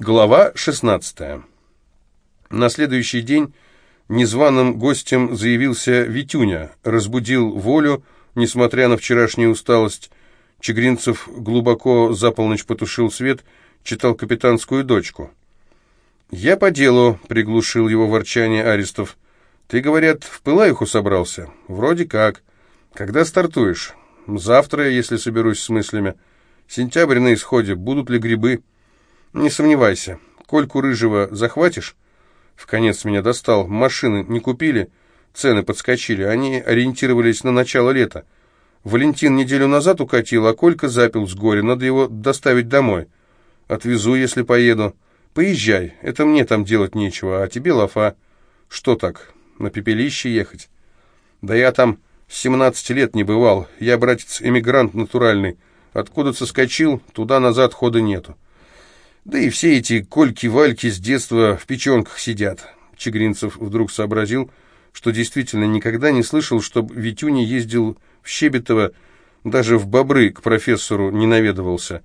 Глава 16. На следующий день незваным гостем заявился Витюня, разбудил волю, несмотря на вчерашнюю усталость. Чегринцев глубоко за полночь потушил свет, читал «Капитанскую дочку». «Я по делу», — приглушил его ворчание Арестов. «Ты, говорят, в Пылаюху собрался?» «Вроде как. Когда стартуешь?» «Завтра, если соберусь с мыслями. Сентябрь на исходе. Будут ли грибы?» Не сомневайся. Кольку Рыжего захватишь? В конец меня достал. Машины не купили, цены подскочили. Они ориентировались на начало лета. Валентин неделю назад укатил, а Колька запил с горя. Надо его доставить домой. Отвезу, если поеду. Поезжай, это мне там делать нечего, а тебе лафа. Что так, на пепелище ехать? Да я там с 17 лет не бывал. Я, братец, эмигрант натуральный. Откуда соскочил, туда-назад хода нету. Да и все эти кольки-вальки с детства в печенках сидят. Чегринцев вдруг сообразил, что действительно никогда не слышал, чтобы Витюня ездил в Щебетово, даже в Бобры к профессору не наведывался.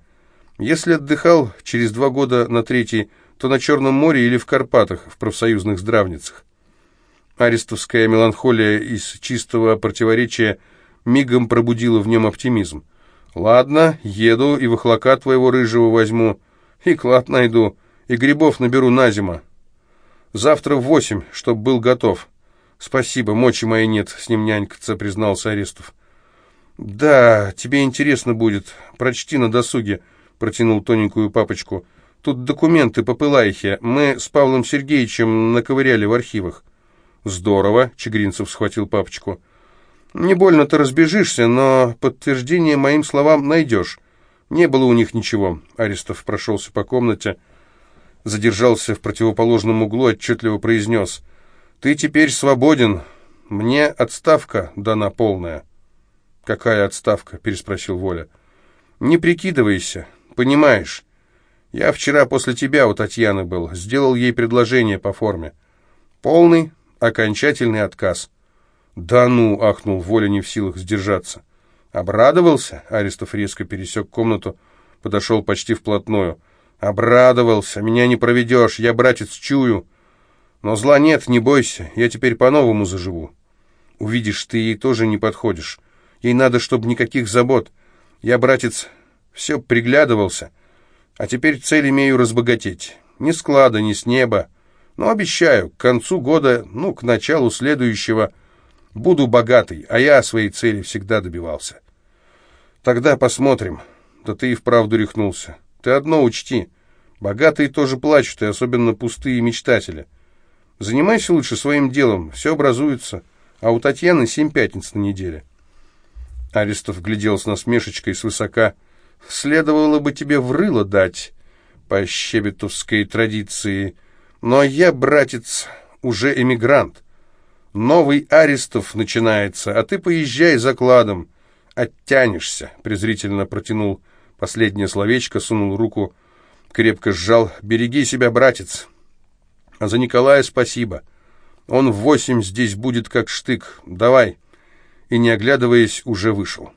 Если отдыхал через два года на третий, то на Черном море или в Карпатах, в профсоюзных здравницах. Арестовская меланхолия из чистого противоречия мигом пробудила в нем оптимизм. «Ладно, еду и вахлака твоего рыжего возьму». И клад найду, и грибов наберу на зиму. Завтра в восемь, чтоб был готов. Спасибо, мочи моей нет, с ним нянькаться, признался Арестов. Да, тебе интересно будет. Прочти на досуге, протянул тоненькую папочку. Тут документы по Пылайхе. Мы с Павлом Сергеевичем наковыряли в архивах. Здорово, Чегринцев схватил папочку. Не больно-то разбежишься, но подтверждение моим словам найдешь. Не было у них ничего. Аристов прошелся по комнате, задержался в противоположном углу, отчетливо произнес. «Ты теперь свободен. Мне отставка дана полная». «Какая отставка?» — переспросил Воля. «Не прикидывайся. Понимаешь. Я вчера после тебя у Татьяны был. Сделал ей предложение по форме. Полный, окончательный отказ». «Да ну!» — ахнул Воля, не в силах сдержаться. «Обрадовался?» — Аристов резко пересек комнату, подошел почти вплотную. «Обрадовался! Меня не проведешь, я, братец, чую. Но зла нет, не бойся, я теперь по-новому заживу. Увидишь, ты ей тоже не подходишь. Ей надо, чтобы никаких забот. Я, братец, все приглядывался, а теперь цель имею разбогатеть. Ни склада, ни с неба. Но обещаю, к концу года, ну, к началу следующего, Буду богатый, а я своей цели всегда добивался. Тогда посмотрим. Да ты и вправду рехнулся. Ты одно учти. Богатые тоже плачут, и особенно пустые мечтатели. Занимайся лучше своим делом, все образуется. А у Татьяны семь пятниц на неделе. Арестов глядел с насмешечкой свысока. Следовало бы тебе в рыло дать по щебетовской традиции. Но я, братец, уже эмигрант. Новый Арестов начинается, а ты поезжай закладом. Оттянешься, презрительно протянул последнее словечко, сунул руку, крепко сжал. Береги себя, братец. А за Николая спасибо. Он в восемь здесь будет как штык. Давай. И, не оглядываясь, уже вышел.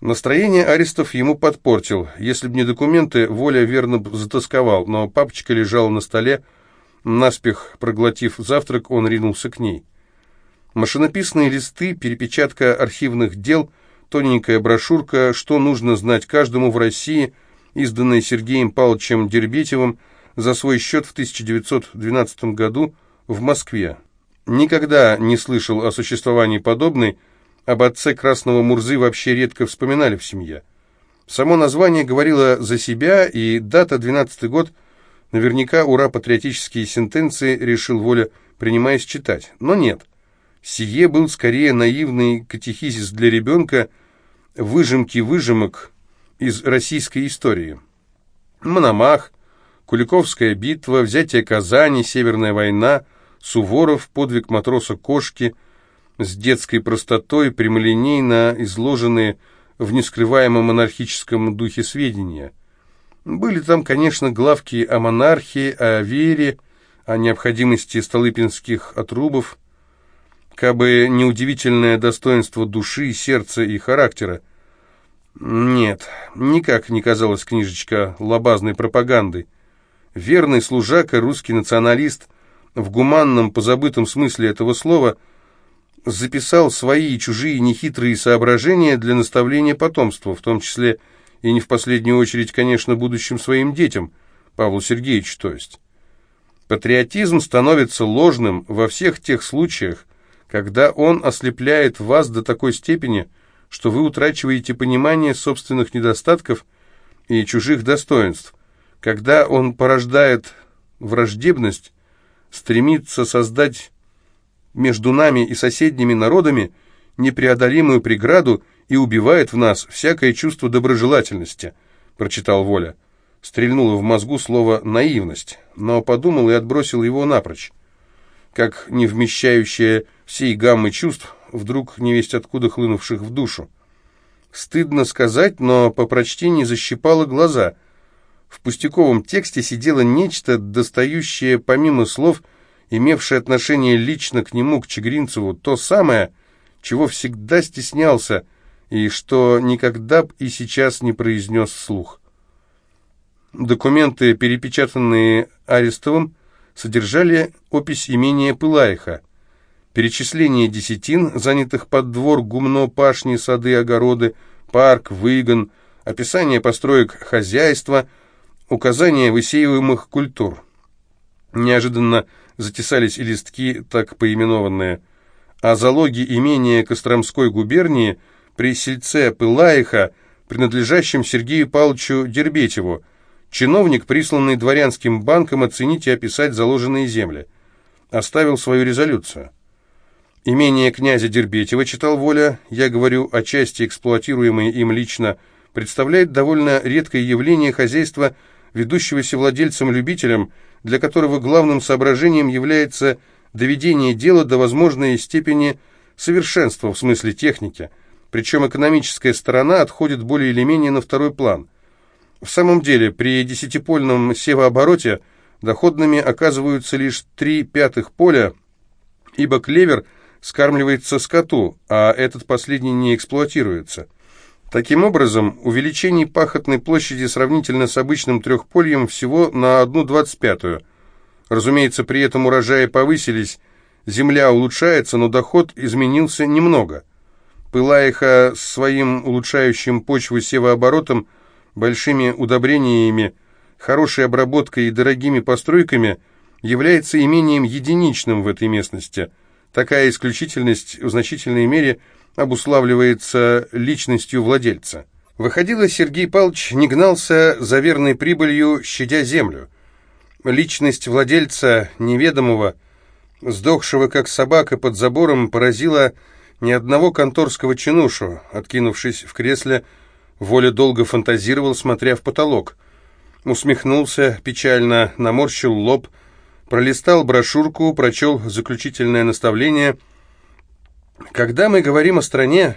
Настроение Арестов ему подпортил. Если б не документы, Воля верно затасковал, но папочка лежала на столе, Наспех проглотив завтрак, он ринулся к ней. Машинописные листы, перепечатка архивных дел, тоненькая брошюрка «Что нужно знать каждому в России», изданная Сергеем Павловичем Дербетевым за свой счет в 1912 году в Москве. Никогда не слышал о существовании подобной, об отце Красного Мурзы вообще редко вспоминали в семье. Само название говорило за себя, и дата 12 год Наверняка ура-патриотические сентенции решил Воля, принимаясь читать. Но нет. Сие был скорее наивный катехизис для ребенка, выжимки выжимок из российской истории. Мономах, Куликовская битва, взятие Казани, Северная война, Суворов, подвиг матроса Кошки, с детской простотой, прямолинейно изложенные в нескрываемом монархическом духе сведения – были там, конечно, главки о монархии, о вере, о необходимости столыпинских отрубов, кабы неудивительное достоинство души, сердца и характера. Нет, никак не казалась книжечка лобазной пропагандой. верный служака, русский националист, в гуманном, позабытом смысле этого слова, записал свои и чужие нехитрые соображения для наставления потомства, в том числе и не в последнюю очередь, конечно, будущим своим детям, Павлу Сергеевичу, то есть. Патриотизм становится ложным во всех тех случаях, когда он ослепляет вас до такой степени, что вы утрачиваете понимание собственных недостатков и чужих достоинств, когда он порождает враждебность, стремится создать между нами и соседними народами непреодолимую преграду и убивает в нас всякое чувство доброжелательности», — прочитал Воля. Стрельнуло в мозгу слово «наивность», но подумал и отбросил его напрочь. Как не вмещающее всей гаммы чувств, вдруг невесть откуда хлынувших в душу. Стыдно сказать, но по прочтении защипало глаза. В пустяковом тексте сидело нечто, достающее помимо слов, имевшее отношение лично к нему, к Чегринцеву, то самое, чего всегда стеснялся, и что никогда б и сейчас не произнес вслух. Документы, перепечатанные Арестовым, содержали опись имения Пылаиха, перечисление десятин, занятых под двор, гумно, пашни, сады, огороды, парк, выгон, описание построек хозяйства, указания высеиваемых культур. Неожиданно затесались и листки, так поименованные. О залоге имения Костромской губернии – при сельце Пылаиха, принадлежащем Сергею Павловичу Дербетеву, чиновник, присланный дворянским банком оценить и описать заложенные земли. Оставил свою резолюцию. Имение князя Дербетева, читал Воля, я говорю о части, эксплуатируемой им лично, представляет довольно редкое явление хозяйства, ведущегося владельцем-любителем, для которого главным соображением является доведение дела до возможной степени совершенства в смысле техники – причем экономическая сторона отходит более или менее на второй план. В самом деле, при десятипольном севообороте доходными оказываются лишь три пятых поля, ибо клевер скармливается скоту, а этот последний не эксплуатируется. Таким образом, увеличение пахотной площади сравнительно с обычным трехпольем всего на одну двадцать пятую. Разумеется, при этом урожаи повысились, земля улучшается, но доход изменился немного – Пылаиха своим улучшающим почву севооборотом, большими удобрениями, хорошей обработкой и дорогими постройками является имением единичным в этой местности. Такая исключительность в значительной мере обуславливается личностью владельца. Выходило, Сергей Павлович не гнался за верной прибылью, щадя землю. Личность владельца, неведомого, сдохшего как собака под забором, поразила ни одного конторского чинушу, откинувшись в кресле, Воля долго фантазировал, смотря в потолок. Усмехнулся, печально наморщил лоб, пролистал брошюрку, прочел заключительное наставление. Когда мы говорим о стране,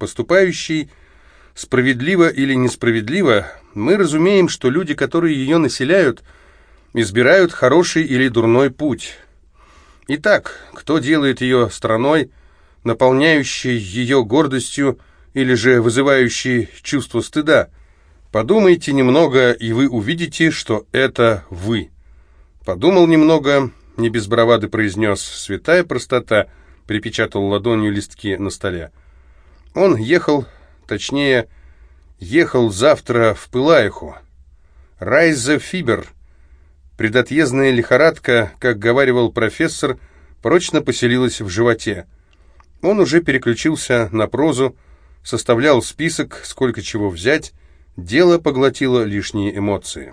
поступающей справедливо или несправедливо, мы разумеем, что люди, которые ее населяют, избирают хороший или дурной путь. Итак, кто делает ее страной – наполняющий ее гордостью или же вызывающий чувство стыда. Подумайте немного, и вы увидите, что это вы. Подумал немного, не без бравады произнес «святая простота», припечатал ладонью листки на столе. Он ехал, точнее, ехал завтра в Пылаиху. Райза Фибер, предотъездная лихорадка, как говаривал профессор, прочно поселилась в животе. Он уже переключился на прозу, составлял список, сколько чего взять, дело поглотило лишние эмоции.